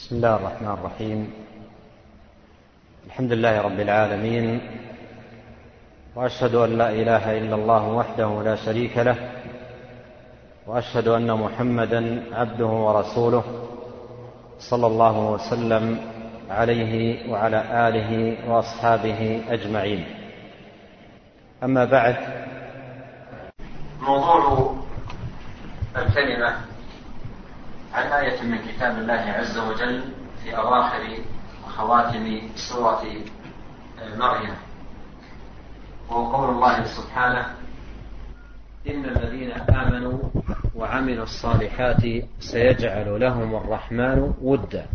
بسم الله الرحمن الرحيم. الحمد لله رب العالمين وأشهد أن لا إله إلا الله وحده لا شريك له وأشهد أن محمدا عبده ورسوله صلى الله وسلم عليه وعلى آله وأصحابه أجمعين. أما بعد موضوع الكلمة عن آية من كتاب الله عز وجل في أواخر وخواتم سورة مريم. وهو قول الله سبحانه إن الذين آمنوا وعملوا الصالحات سيجعل لهم الرحمن ودا.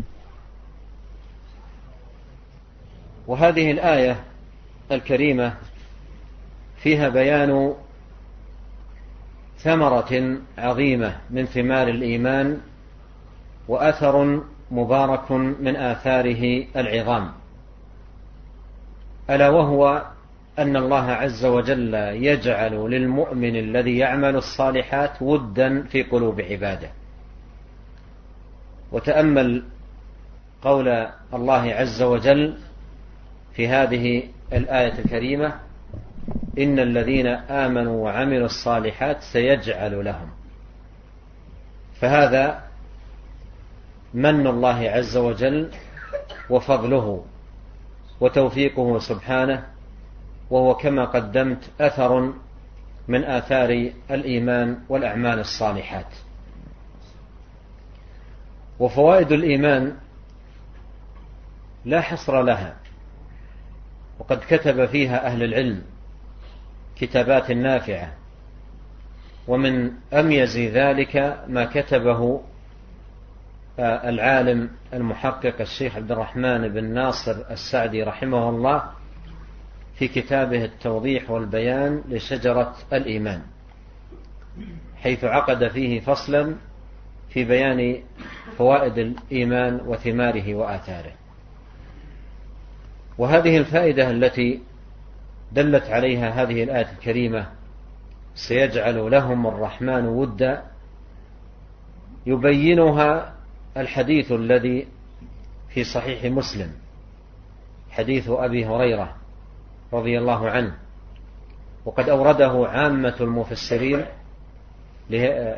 وهذه الآية الكريمة فيها بيان ثمرة عظيمة من ثمار الإيمان وأثر مبارك من آثاره العظام. ألا وهو أن الله عز وجل يجعل للمؤمن الذي يعمل الصالحات ودا في قلوب عباده. وتأمل قول الله عز وجل في هذه الآية الكريمة إن الذين آمنوا وعملوا الصالحات سيجعل لهم. فهذا من الله عز وجل وفضله وتوفيقه سبحانه وهو كما قدمت أثر من آثار الإيمان والأعمال الصالحات. وفوائد الإيمان لا حصر لها وقد كتب فيها أهل العلم كتابات نافعة ومن أميز ذلك ما كتبه العالم المحقق الشيخ عبد الرحمن بن ناصر السعدي رحمه الله في كتابه التوضيح والبيان لشجرة الإيمان حيث عقد فيه فصلا في بيان فوائد الإيمان وثماره وآثاره. وهذه الفائدة التي دلت عليها هذه الآية الكريمة سيجعل لهم الرحمن ودا يبينها الحديث الذي في صحيح مسلم حديث أبي هريرة رضي الله عنه وقد أورده عامة المفسرين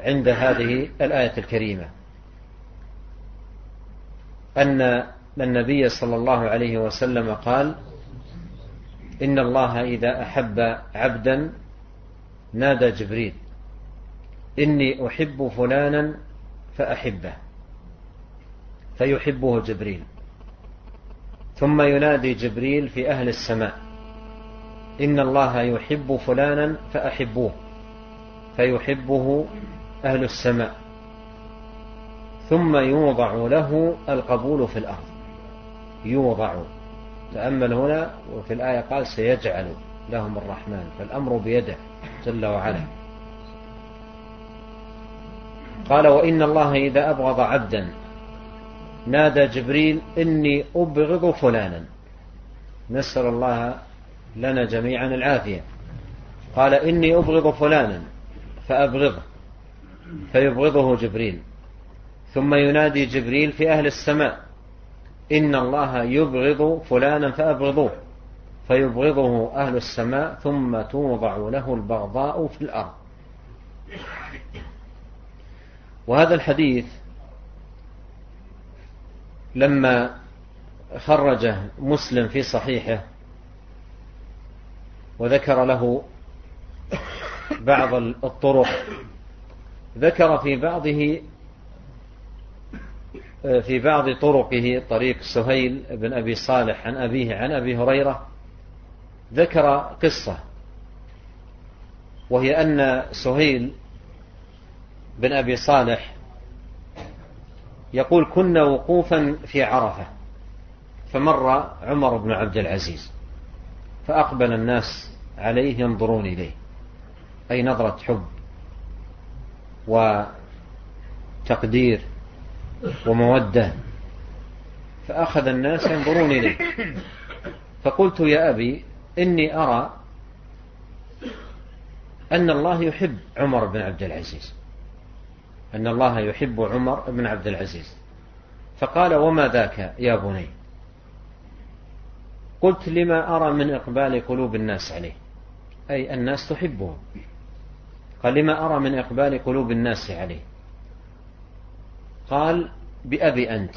عند هذه الآية الكريمة أن النبي صلى الله عليه وسلم قال إن الله إذا أحب عبدا نادى جبريل إني أحب فلانا فأحبه. فيحبه جبريل. ثم ينادي جبريل في أهل السماء إن الله يحب فلانا فأحبوه فيحبه أهل السماء. ثم يوضع له القبول في الأرض. يوضع. تأمل هنا وفي الآية قال سيجعل لهم الرحمن فالأمر بيده جل وعلا. قال وإن الله إذا أبغض عبدا نادى جبريل إني أبغض فلانا. نسأل الله لنا جميعا العافية. قال إني أبغض فلانا فأبغضه فيبغضه جبريل. ثم ينادي جبريل في أهل السماء إن الله يبغض فلانا فأبغضوه فيبغضه أهل السماء ثم توضع له البغضاء في الأرض. وهذا الحديث لما خرجه مسلم في صحيحه وذكر له بعض الطرق ذكر في بعضه في بعض طرقه طريق سهيل بن أبي صالح عن أبيه عن أبي هريرة ذكر قصة وهي أن سهيل بن أبي صالح يقول كنا وقوفا في عرفة. فمر عمر بن عبد العزيز فأقبل الناس عليه ينظرون إليه أي نظرة حب وتقدير ومودة. فأخذ الناس ينظرون إليه. فقلت يا أبي إني أرى أن الله يحب عمر بن عبد العزيز. أن الله يحب عمر بن عبد العزيز. فقال وما ذاك يا بني؟ قلت لما أرى من إقبال قلوب الناس عليه. أي الناس تحبه قال لما أرى من إقبال قلوب الناس عليه. قال بأبي أنت.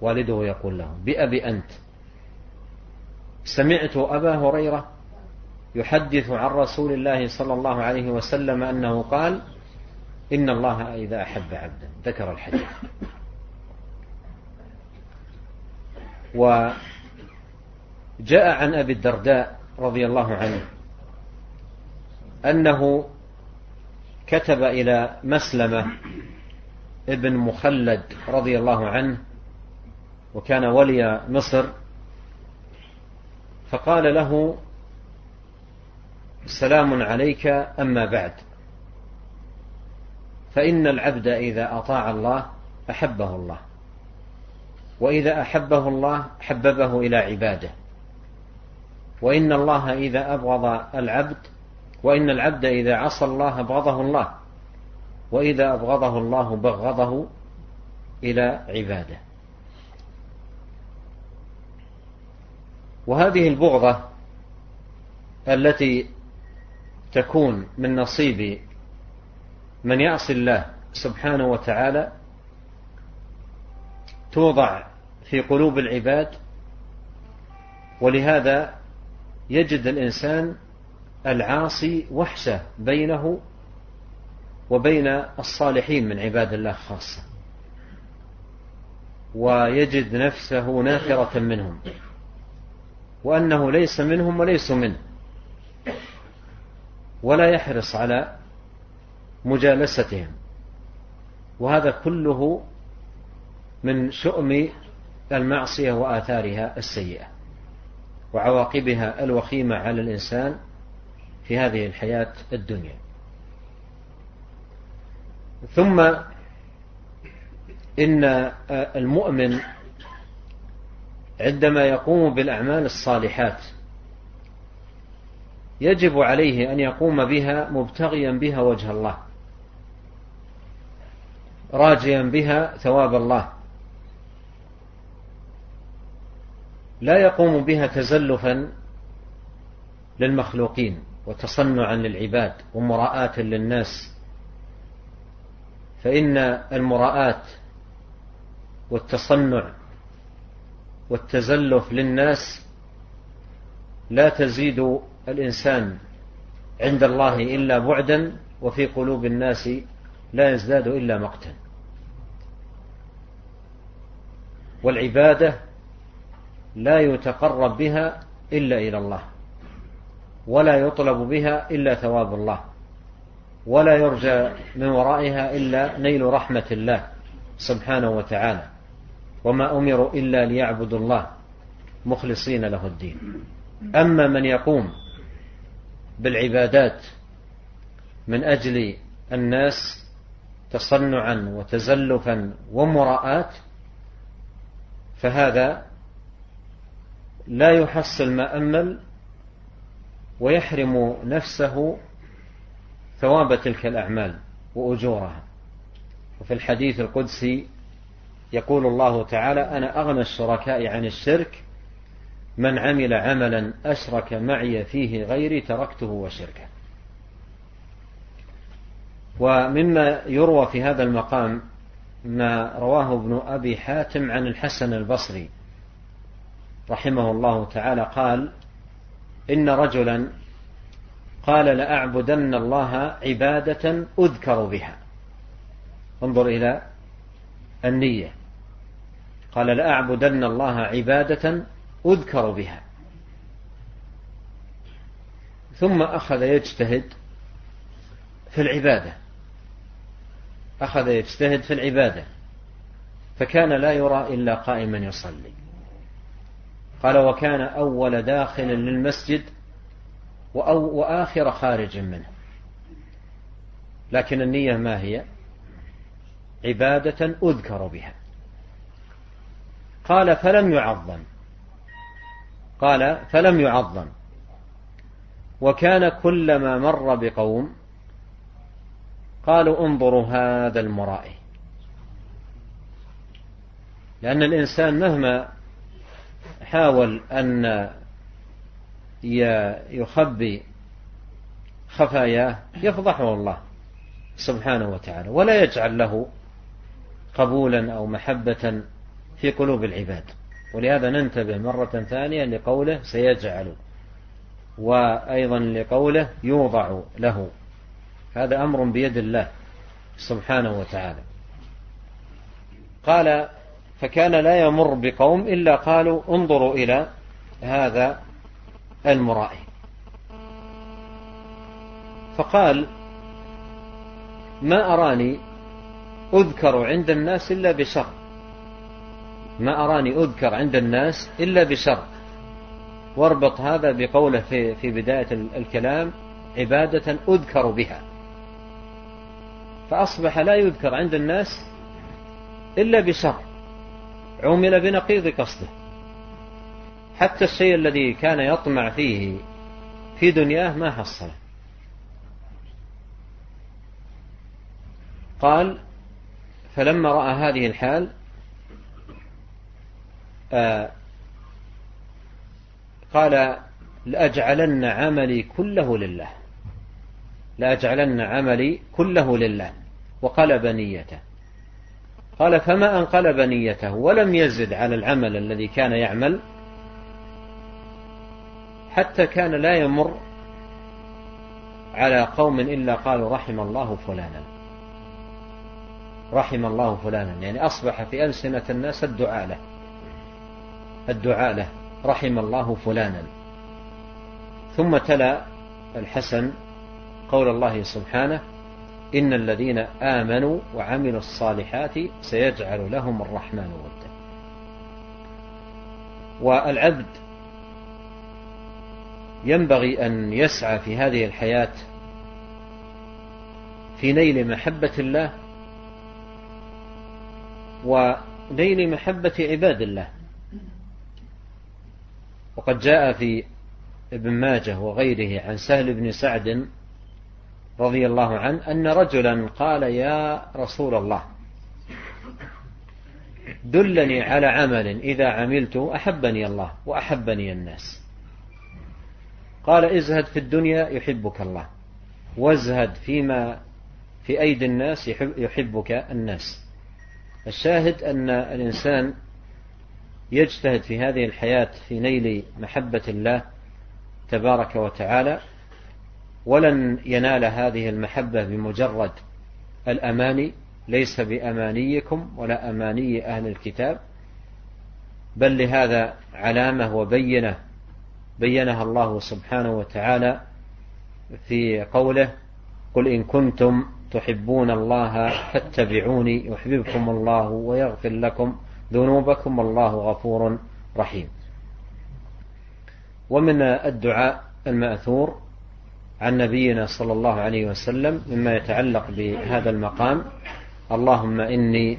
والده يقول له بأبي أنت. سمعت أبا هريرة يحدث عن رسول الله صلى الله عليه وسلم أنه قال إن الله إذا أحب عبدا. ذكر الحديث. وجاء عن أبي الدرداء رضي الله عنه أنه كتب إلى مسلمة ابن مخلد رضي الله عنه وكان ولي مصر فقال له سلام عليك أما بعد. فإن العبد إذا أطاع الله أحبه الله وإذا أحبه الله حببه إلى عباده. وإن الله إذا أبغض العبد وإن العبد إذا عصى الله أبغضه الله وإذا أبغضه الله بغضه إلى عباده. وهذه البغضة التي تكون من نصيب من يعصي الله سبحانه وتعالى توضع في قلوب العباد ولهذا يجد الإنسان العاصي وحشة بينه وبين الصالحين من عباد الله خاصة ويجد نفسه نافرة منهم وأنه ليس منهم وليسوا منه ولا يحرص على مجالستهم. وهذا كله من شؤم المعصية وآثارها السيئة وعواقبها الوخيمة على الإنسان في هذه الحياة الدنيا. ثم إن المؤمن عندما يقوم بالأعمال الصالحات يجب عليه أن يقوم بها مبتغيا بها وجه الله. راجيا بها ثواب الله. لا يقوم بها تزلفا للمخلوقين وتصنعا للعباد ومراءة للناس. فإن المراءة والتصنع والتزلف للناس لا تزيد الإنسان عند الله إلا بعدا وفي قلوب الناس لا يزداد إلا مقتا. والعبادة لا يتقرب بها إلا إلى الله ولا يطلب بها إلا ثواب الله ولا يرجى من ورائها إلا نيل رحمة الله سبحانه وتعالى وما أمروا إلا ليعبدوا الله مخلصين له الدين. أما من يقوم بالعبادات من أجل الناس تصنعا وتزلفا ومراءات فهذا لا يحصل ما أمل ويحرم نفسه ثواب تلك الأعمال وأجورها. وفي الحديث القدسي يقول الله تعالى أنا أغنى الشركاء عن الشرك من عمل عملا أشرك معي فيه غيري تركته وشركه. ومما يروى في هذا المقام ما رواه ابن أبي حاتم عن الحسن البصري رحمه الله تعالى قال إن رجلا قال لأعبدن الله عبادة أذكر بها. انظر إلى النية. قال لأعبدن الله عبادة أذكر بها. ثم أخذ يجتهد في العبادة. أخذ يجتهد في العبادة فكان لا يرى إلا قائما يصلي. قال وكان أول داخل للمسجد وآخر خارج منه. لكن النية ما هي؟ عبادة أذكر بها. قال فلم يعظم. قال فلم يعظم. وكان كلما مر بقوم قالوا انظروا هذا المرائي. لأن الإنسان مهما حاول أن يخبي خفاياه يفضحه الله سبحانه وتعالى ولا يجعل له قبولا أو محبة في قلوب العباد. ولهذا ننتبه مرة ثانية لقوله سيجعل وأيضا لقوله يوضع له هذا أمر بيد الله سبحانه وتعالى. قال فكان لا يمر بقوم إلا قالوا انظروا إلى هذا المرائي. فقال ما أراني أذكر عند الناس إلا بشر. ما أراني أذكر عند الناس إلا بشر. واربط هذا بقوله في, في بداية الكلام عبادة أذكر بها. فأصبح لا يذكر عند الناس إلا بشر عمل بنقيض قصده. حتى الشيء الذي كان يطمع فيه في دنياه ما حصله. قال فلما رأى هذه الحال آه قال لأجعلن عملي كله لله. لأجعلن عملي كله لله وقلب نيته قال فما أنقلب نيته ولم يزد على العمل الذي كان يعمل حتى كان لا يمر على قوم إلا قالوا رحم الله فلانا. رحم الله فلانا يعني أصبح في ألسنة الناس الدعاء له. الدعاء له رحم الله فلانا. ثم تلا الحسن قول الله سبحانه إن الذين آمنوا وعملوا الصالحات سيجعل لهم الرحمن ودا. والعبد ينبغي أن يسعى في هذه الحياة في نيل محبة الله ونيل محبة عباد الله. وقد جاء في ابن ماجه وغيره عن سهل بن سعد رضي الله عنه أن رجلا قال يا رسول الله دلني على عمل إذا عملته أحبني الله وأحبني الناس. قال ازهد في الدنيا يحبك الله وازهد فيما في أيدي الناس يحبك الناس. الشاهد أن الإنسان يجتهد في هذه الحياة في نيل محبة الله تبارك وتعالى ولن ينال هذه المحبة بمجرد الأماني ليس بأمانيكم ولا أماني أهل الكتاب بل لهذا علامة وبينة بينها الله سبحانه وتعالى في قوله قل إن كنتم تحبون الله فاتبعوني يحببكم الله ويغفر لكم ذنوبكم والله غفور رحيم. ومن الدعاء المأثور عن نبينا صلى الله عليه وسلم مما يتعلق بهذا المقام. اللهم إني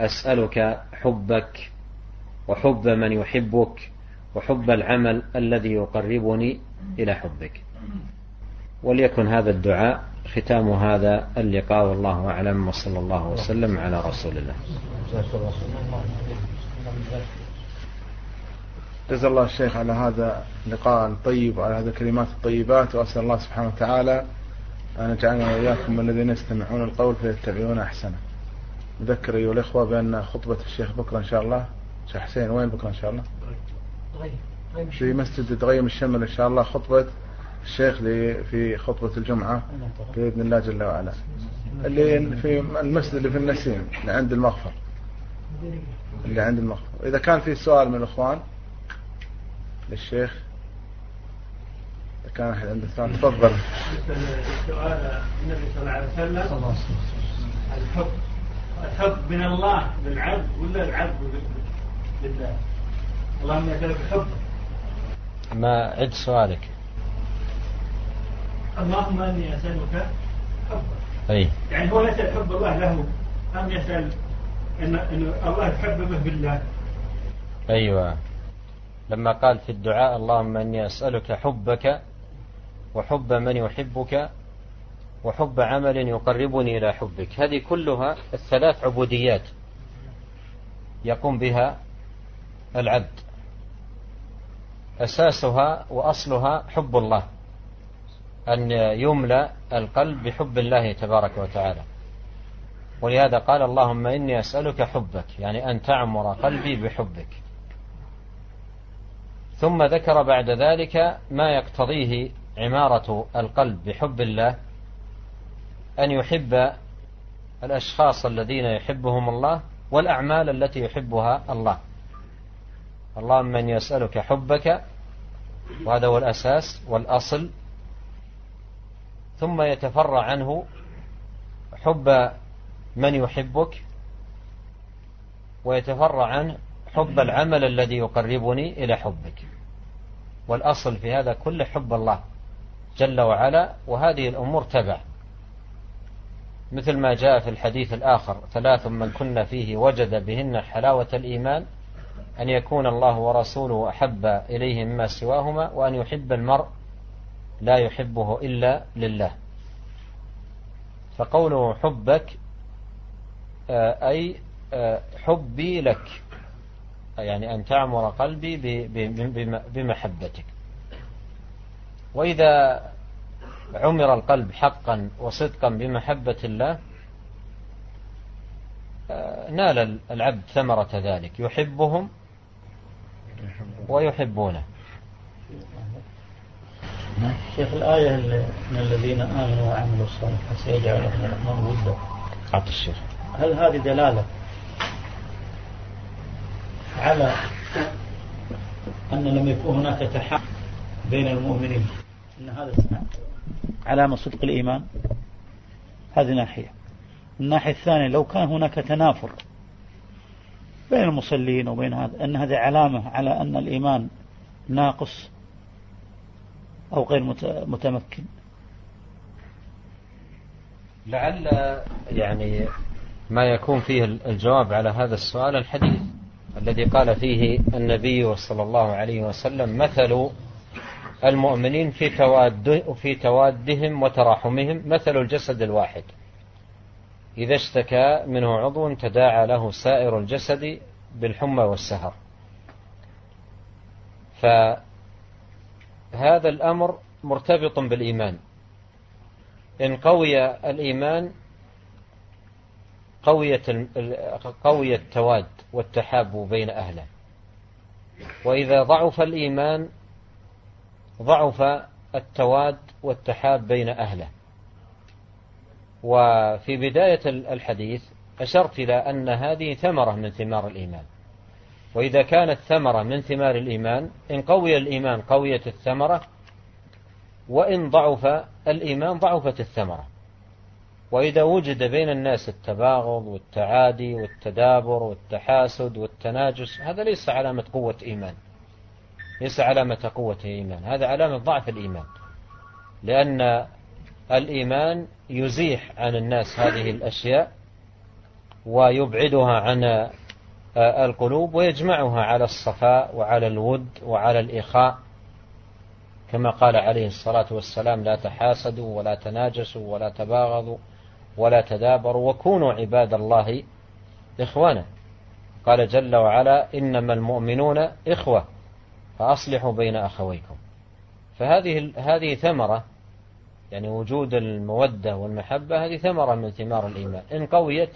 أسألك حبك وحب من يحبك وحب العمل الذي يقربني إلى حبك. وليكن هذا الدعاء ختام هذا اللقاء والله أعلم. وصلى الله وسلم على رسول الله. جزا الله الشيخ على هذا اللقاء الطيب وعلى هذه الكلمات الطيبات وأسأل الله سبحانه وتعالى أن يجعلنا وإياكم من الذين يستمعون القول فيتبعون أحسنه. نذكر أيها الإخوة بأن خطبة الشيخ بكرة إن شاء الله شيخ حسين وين بكرة إن شاء الله؟ في مسجد تغيم الشمل إن شاء الله خطبة الشيخ في خطبة الجمعة بإذن الله جل وعلا. اللي في المسجد اللي في النسيم اللي عند المغفر. اللي عند المغفر. إذا كان في سؤال من الإخوان للشيخ. إذا كان أحد عنده سؤال تفضل. سؤال النبي صلى الله عليه وسلم. الحب. الحب من الله للعبد ولا العبد لله؟ اللهم يسألك حبك ما عد سؤالك. اللهم أني أسألك حبك. أي. يعني هو يسال حب الله له أم يسأل ان إن الله يحببه بالله؟ أيوه. لما قال في الدعاء اللهم إني أسألك حبك وحب من يحبك وحب عمل يقربني إلى حبك. هذه كلها الثلاث عبوديات يقوم بها العبد. أساسها وأصلها حب الله أن يملأ القلب بحب الله تبارك وتعالى. ولهذا قال اللهم إني أسألك حبك يعني أن تعمر قلبي بحبك. ثم ذكر بعد ذلك ما يقتضيه عمارة القلب بحب الله أن يحب الأشخاص الذين يحبهم الله والأعمال التي يحبها الله. اللهم من يسألك حبك وهذا هو الأساس والأصل. ثم يتفرع عنه حب من يحبك ويتفرع عنه حب العمل الذي يقربني إلى حبك. والأصل في هذا كل حب الله جل وعلا وهذه الأمور تبع. مثل ما جاء في الحديث الآخر ثلاث من كنا فيه وجد بهن حلاوة الإيمان أن يكون الله ورسوله أحب إليه مما سواهما وأن يحب المرء لا يحبه إلا لله. فقوله حبك آه، أي آه، حبي لك. يعني أن تعمر قلبي بمحبتك. وإذا عمر القلب حقا وصدقا بمحبة الله آه، نال العبد ثمرة ذلك. يحبهم ويحبونه. شيخ الآية من الذين آمنوا وعملوا الصالحات سيجعل لهم الرحمن ودا عطى الشيخ. هل هذه دلالة على أن لم يكن هناك تحق بين المؤمنين. أن هذا علامة صدق الإيمان. هذه ناحية. الناحية الثانية لو كان هناك تنافر بين المصلين وبين هذا أن هذه علامة على أن الإيمان ناقص أو غير متمكن. لعل يعني ما يكون فيه الجواب على هذا السؤال الحديث. الذي قال فيه النبي صلى الله عليه وسلم مثل المؤمنين في تواد في توادهم وتراحمهم مثل الجسد الواحد. إذا اشتكى منه عضو تداعى له سائر الجسد بالحمى والسهر. فهذا الأمر مرتبط بالإيمان. إن قوي الإيمان قوية قوي التواد. والتحاب بين أهله. وإذا ضعف الإيمان ضعف التواد والتحاب بين أهله. وفي بداية الحديث أشرت إلى أن هذه ثمرة من ثمار الإيمان. وإذا كانت ثمرة من ثمار الإيمان إن قوي الإيمان قويت الثمرة وإن ضعف الإيمان ضعفت الثمرة. وإذا وجد بين الناس التباغض والتعادي والتدابر والتحاسد والتناجس هذا ليس علامة قوة إيمان. ليس علامة قوة إيمان. هذا علامة ضعف الإيمان. لأن الإيمان يزيح عن الناس هذه الأشياء ويبعدها عن آه، القلوب ويجمعها على الصفاء وعلى الود وعلى الإخاء. كما قال عليه الصلاة والسلام لا تحاسدوا ولا تناجسوا ولا تباغضوا ولا تدابروا وكونوا عباد الله إخوانا. قال جل وعلا إنما المؤمنون إخوة فأصلحوا بين أخويكم. فهذه هذه ثمرة يعني وجود المودة والمحبة هذه ثمرة من ثمار الإيمان. إن قويت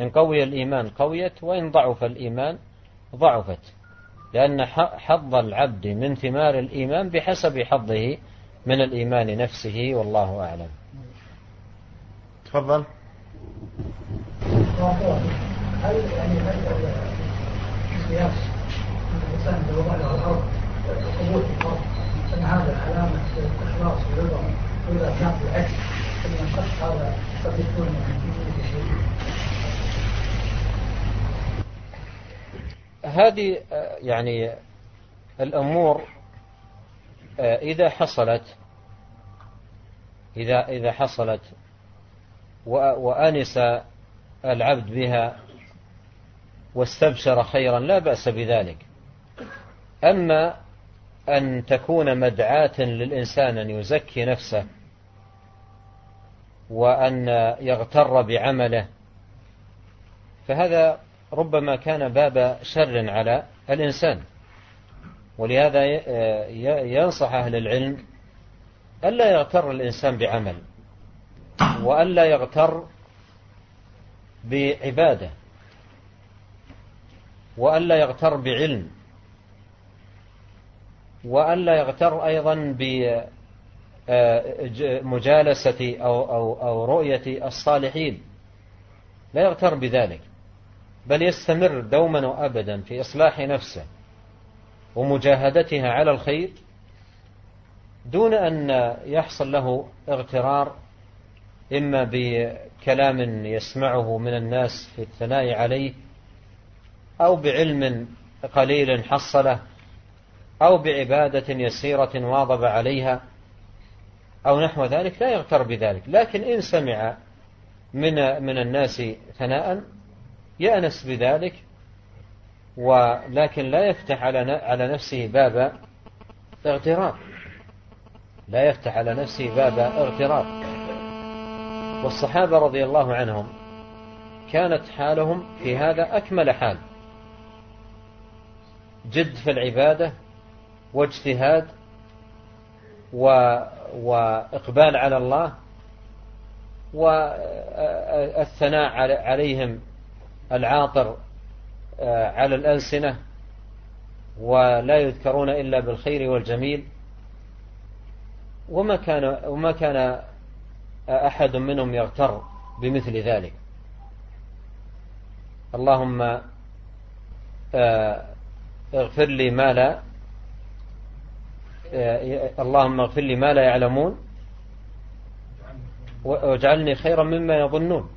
إن قوي الإيمان قويت وإن ضعف الإيمان ضعفت. لأن حظ العبد من ثمار الإيمان بحسب حظه من الإيمان نفسه والله أعلم. تفضل. هل يعني الانسان لو الأرض الأرض ان هذا علامه واذا كان ان هذا قد يكون في شيء هذه يعني الأمور إذا حصلت إذا إذا حصلت وأنس العبد بها واستبشر خيرا لا بأس بذلك. أما أن تكون مدعاة للإنسان أن يزكي نفسه وأن يغتر بعمله فهذا ربما كان باب شر على الإنسان. ولهذا ينصح أهل العلم ألا يغتر الإنسان بعمل. وألا يغتر بعبادة وألا يغتر بعلم وألا يغتر أيضا بمجالسة أو, أو, أو رؤية الصالحين. لا يغتر بذلك بل يستمر دوما وأبدا في إصلاح نفسه ومجاهدتها على الخير دون أن يحصل له اغترار إما بكلام يسمعه من الناس في الثناء عليه أو بعلم قليل حصله أو بعبادة يسيرة واظب عليها أو نحو ذلك لا يغتر بذلك. لكن إن سمع من من الناس ثناء يأنس بذلك ولكن لا يفتح على على نفسه باب اغترار لا يفتح على نفسه باب اغترار والصحابة رضي الله عنهم كانت حالهم في هذا أكمل حال. جد في العبادة واجتهاد و... وإقبال على الله والثناء عليهم العاطر آه، على الألسنة ولا يذكرون إلا بالخير والجميل. وما كان وما كان أحد منهم يغتر بمثل ذلك. اللهم آه، اغفر لي ما لا آه، اللهم اغفر لي ما لا يعلمون واجعلني خيرا مما يظنون.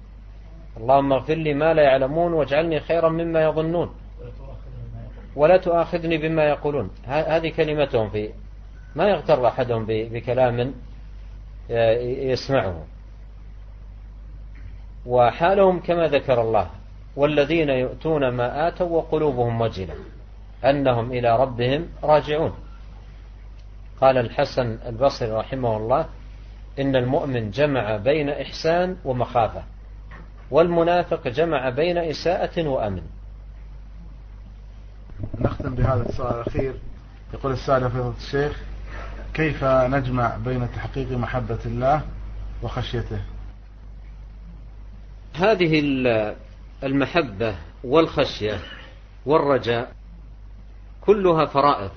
اللهم اغفر لي ما لا يعلمون واجعلني خيرا مما يظنون. ولا تؤاخذني بما يقولون. هذه كلمتهم في ما يغتر أحدهم بكلام يسمعه وحالهم كما ذكر الله والذين يؤتون ما آتوا وقلوبهم وجلة أنهم إلى ربهم راجعون. قال الحسن البصري رحمه الله إن المؤمن جمع بين إحسان ومخافة والمنافق جمع بين إساءة وأمن. نختم بهذا السؤال الأخير. يقول السائل فضيلة الشيخ كيف نجمع بين تحقيق محبة الله وخشيته؟ هذه المحبة والخشية والرجاء كلها فرائض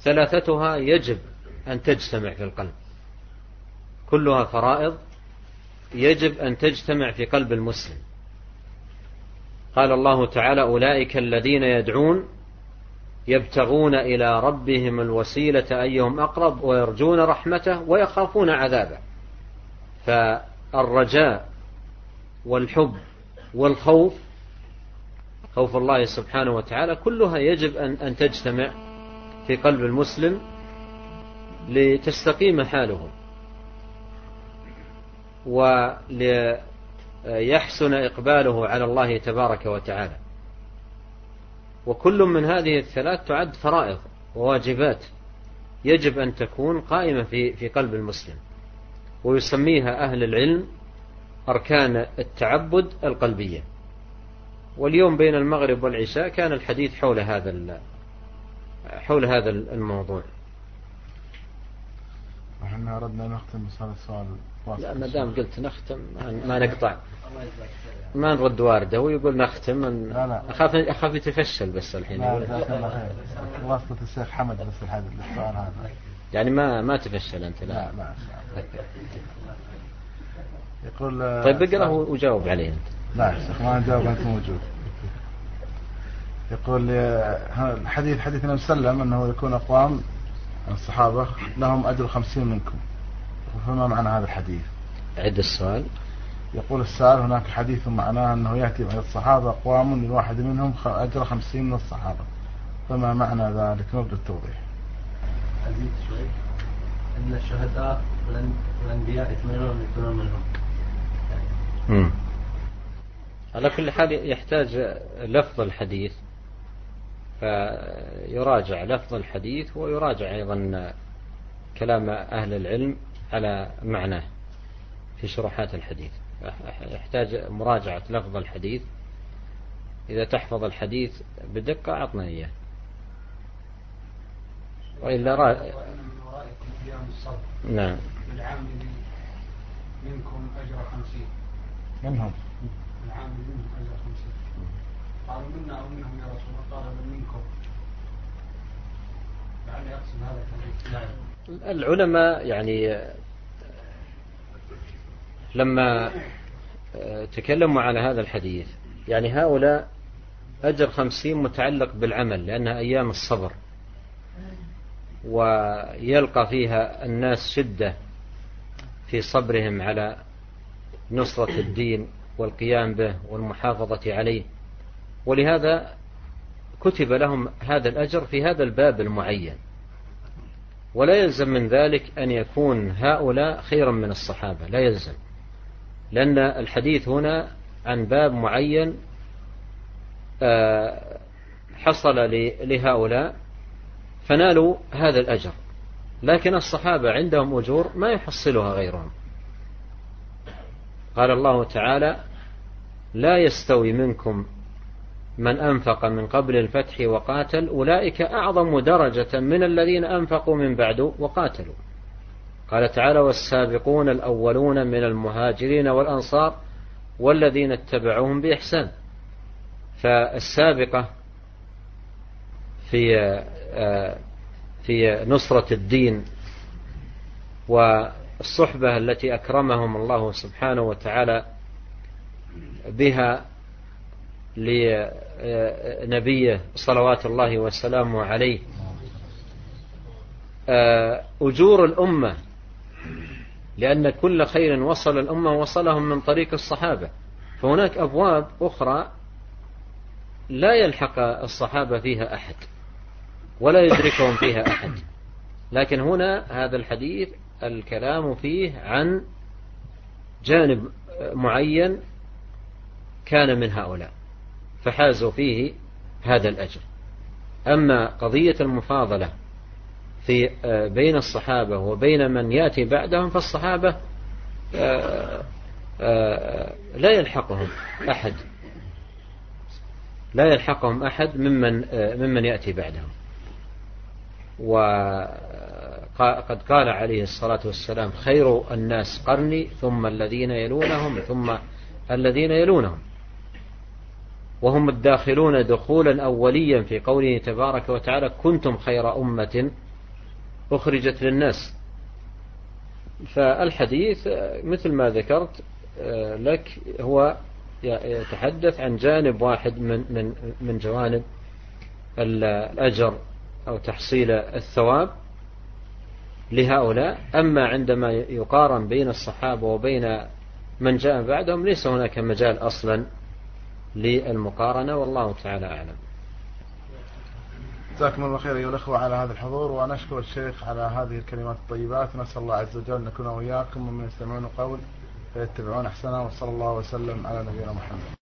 ثلاثتها يجب أن تجتمع في القلب. كلها فرائض يجب أن تجتمع في قلب المسلم. قال الله تعالى أولئك الذين يدعون يبتغون إلى ربهم الوسيلة أيهم أقرب ويرجون رحمته ويخافون عذابه. فالرجاء والحب والخوف خوف الله سبحانه وتعالى كلها يجب أن, أن تجتمع في قلب المسلم لتستقيم حاله وليحسن إقباله على الله تبارك وتعالى. وكل من هذه الثلاث تعد فرائض وواجبات يجب أن تكون قائمة في في قلب المسلم ويسميها أهل العلم أركان التعبد القلبية. واليوم بين المغرب والعشاء كان الحديث حول هذا حول هذا الموضوع. إحنا أردنا نختم بس هذا السؤال. لا ما دام قلت نختم ما نقطع. ما نرد وارده ويقول نختم. من لا لا. أخاف أخاف يتفشل بس الحين. لا لا واسطة الشيخ حمد بس السؤال هذا. يعني ما ما تفشل أنت لا. لا ما يقول طيب اقرا وجاوب عليه أنت. لا شيخ ما نجاوب انت موجود. يقول الحديث حديث النبي صلى الله عليه وسلم أنه يكون أقوام الصحابة لهم أجر خمسين منكم. فما معنى هذا الحديث؟ عد السؤال. يقول السائل هناك حديث معناه أنه يأتي بعد الصحابة أقوام للواحد منهم أجر خمسين من الصحابة. فما معنى ذلك؟ نرجو التوضيح. أزيد شوي. أن الشهداء والأنبياء يتمنون يكونون منهم. مم. على كل حال يحتاج لفظ الحديث. فيراجع لفظ الحديث ويراجع أيضا كلام أهل العلم. على معناه في شروحات الحديث. يحتاج مراجعة لفظ الحديث. إذا تحفظ الحديث بدقة أعطنا إياه. وإلا. من الصبر نعم. العامل منكم أجر خمسين. منهم. العامل منهم أجر خمسين. قالوا منا أو منهم يا رسول الله قال بل منكم. لعل يقصد هذا الحديث نعم العلماء يعني لما تكلموا على هذا الحديث يعني هؤلاء أجر خمسين متعلق بالعمل لأنها أيام الصبر ويلقى فيها الناس شدة في صبرهم على نصرة الدين والقيام به والمحافظة عليه. ولهذا كتب لهم هذا الأجر في هذا الباب المعين. ولا يلزم من ذلك أن يكون هؤلاء خيرا من الصحابة لا يلزم. لأن الحديث هنا عن باب معين آه، حصل لهؤلاء فنالوا هذا الأجر. لكن الصحابة عندهم أجور ما يحصلها غيرهم. قال الله تعالى لا يستوي منكم من أنفق من قبل الفتح وقاتل أولئك أعظم درجة من الذين أنفقوا من بعد وقاتلوا. قال تعالى والسابقون الأولون من المهاجرين والأنصار والذين اتبعوهم بإحسان. فالسابقة في آه، في نصرة الدين والصحبة التي أكرمهم الله سبحانه وتعالى بها لنبيه صلوات الله وسلامه عليه. آه، أجور الأمة لأن كل خير وصل الأمة وصلهم من طريق الصحابة. فهناك أبواب أخرى لا يلحق الصحابة فيها أحد ولا يدركهم فيها أحد. لكن هنا هذا الحديث الكلام فيه عن جانب معين كان من هؤلاء. فحازوا فيه هذا الأجر. أما قضية المفاضلة في آه، بين الصحابة وبين من يأتي بعدهم فالصحابة آه، آه، لا يلحقهم أحد. لا يلحقهم أحد ممن ممن يأتي بعدهم. وقد قال عليه الصلاة والسلام خير الناس قرني ثم الذين يلونهم ثم الذين يلونهم. وهم الداخلون دخولا أوليا في قوله تبارك وتعالى كنتم خير أمة أخرجت للناس. فالحديث مثل ما ذكرت لك هو يتحدث عن جانب واحد من من من جوانب الأجر أو تحصيل الثواب لهؤلاء. أما عندما يقارن بين الصحابة وبين من جاء بعدهم ليس هناك مجال أصلا للمقارنة والله تعالى أعلم. جزاكم الله خير أيها الأخوة على هذا الحضور ونشكر الشيخ على هذه الكلمات الطيبات نسأل الله عز وجل أن نكون وإياكم ممن يستمعون القول فيتبعون أحسنه وصلى الله وسلم على نبينا محمد.